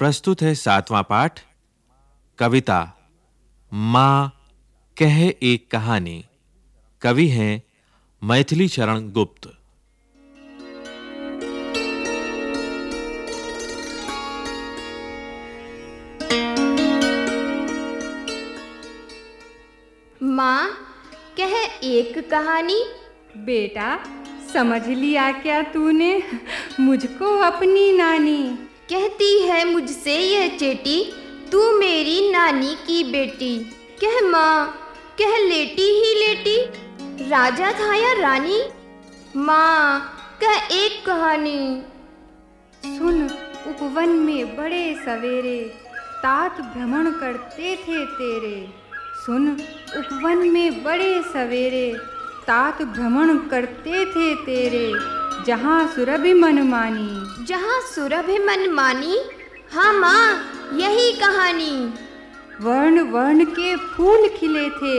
प्रस्तुत है सातवां पाठ, कविता, माँ कहे एक कहानी। कवि हैं मैथिली चरण गुप्त। माँ कह एक कहानी, बेटा, समझ लिया क्या तूने? मुझको अपनी नानी। कहती है मुझसे यह चेटी, तू मेरी नानी की बेटी। कह माँ, कह लेटी ही लेटी। राजा था या रानी, माँ, कह एक कहानी। सुन, उपवन में बड़े सवेरे तात भ्रमण करते थे तेरे। सुन, उपवन में बड़े सवेरे तात भ्रमण करते थे तेरे। जहाँ सुरभि मनमानी जहाँ सुरभि मन मानी हाँ माँ यही कहानी। वर्ण वर्ण के फूल खिले थे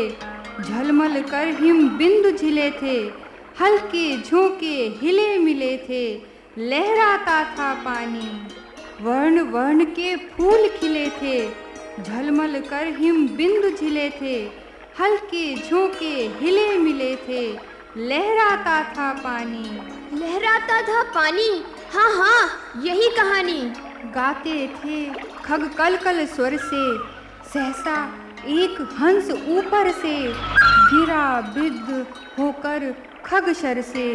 झलमल कर हिम बिंदु झिले थे हल्के झोंके हिले मिले थे लहराता था पानी। वर्ण वर्ण के फूल खिले थे झलमल कर हिम बिंदु झिले थे हल्के झोंके हिले मिले थे लहराता था पानी। लहराता था पानी? हाँ हाँ यही कहानी। गाते थे खग कल कल स्वर से सहसा एक हंस ऊपर से। गिरा बिद होकर खग शर से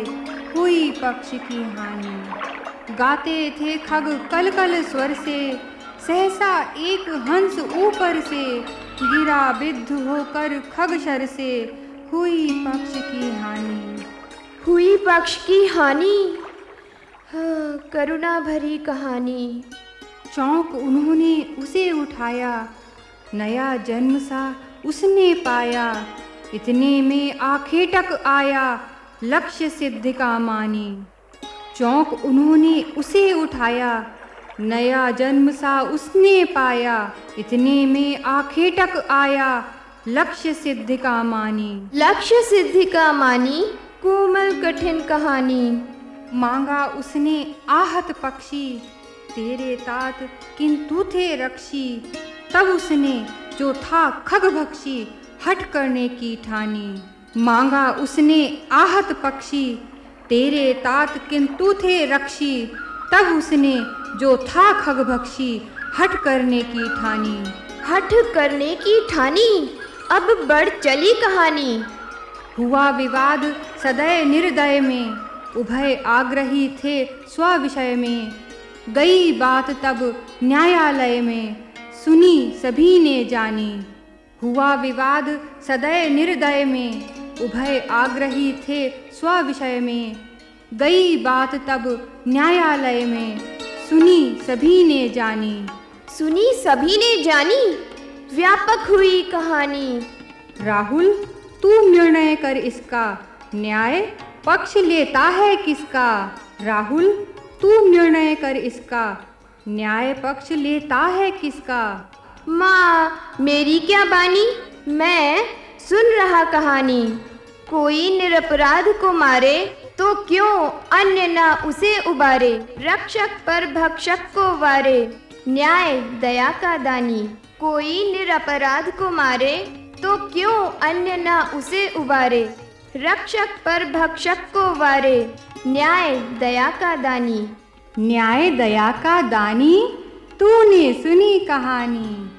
हुई पक्ष की हानि। गाते थे खग कल कल स्वर से सहसा एक हंस ऊपर से। गिरा बिद होकर खग शर से हुई पक्ष की हानि। हुई पक्ष की हानि? हाँ, करुणा भरी कहानी। चौंक उन्होंने उसे उठाया। नया जन्म सा उसने पाया। इतने में आखेटक आया लक्ष्य सिद्ध का मानी। चौंक उन्होंने उसे उठाया। नया जन्म सा उसने पाया। इतने में आखेटक आया लक्ष्य सिद्धि का मानी। लक्ष्य सिद्धि का मानी। कोमल कठिन कहानी। मांगा उसने आहत पक्षी। तेरे तात किंतु थे रक्षी। तब उसने जो था खग भक्षी हट करने की ठानी। मांगा उसने आहत पक्षी। तेरे तात किंतु थे रक्षी। तब उसने जो था खग भक्षी हट करने की ठानी। हट करने की ठानी। अब बढ़ चली कहानी। हुआ विवाद सदैव निर्दय में। उभय आग्रही थे स्व विषय में। गई बात तब न्यायालय में। सुनी सभी ने जानी। हुआ विवाद सदैव निर्दय में। उभय आग्रही थे स्व विषय में। गई बात तब न्यायालय में। सुनी सभी ने जानी। सुनी सभी ने जानी? व्यापक हुई कहानी। राहुल तू निर्णय कर इसका। न्याय पक्ष लेता है किसका? राहुल तू निर्णय कर इसका। न्याय पक्ष लेता है किसका? माँ मेरी क्या बानी? मैं सुन रहा कहानी। कोई निरपराध को मारे तो क्यों अन्य ना उसे उबारे? रक्षक पर भक्षक को वारे। न्याय दया का दानी। कोई निरपराध को मारे तो क्यों अन्य न उसे उबारे? रक्षक पर भक्षक को वारे। न्याय दया का दानी। न्याय दया का दानी, तूने सुनी कहानी।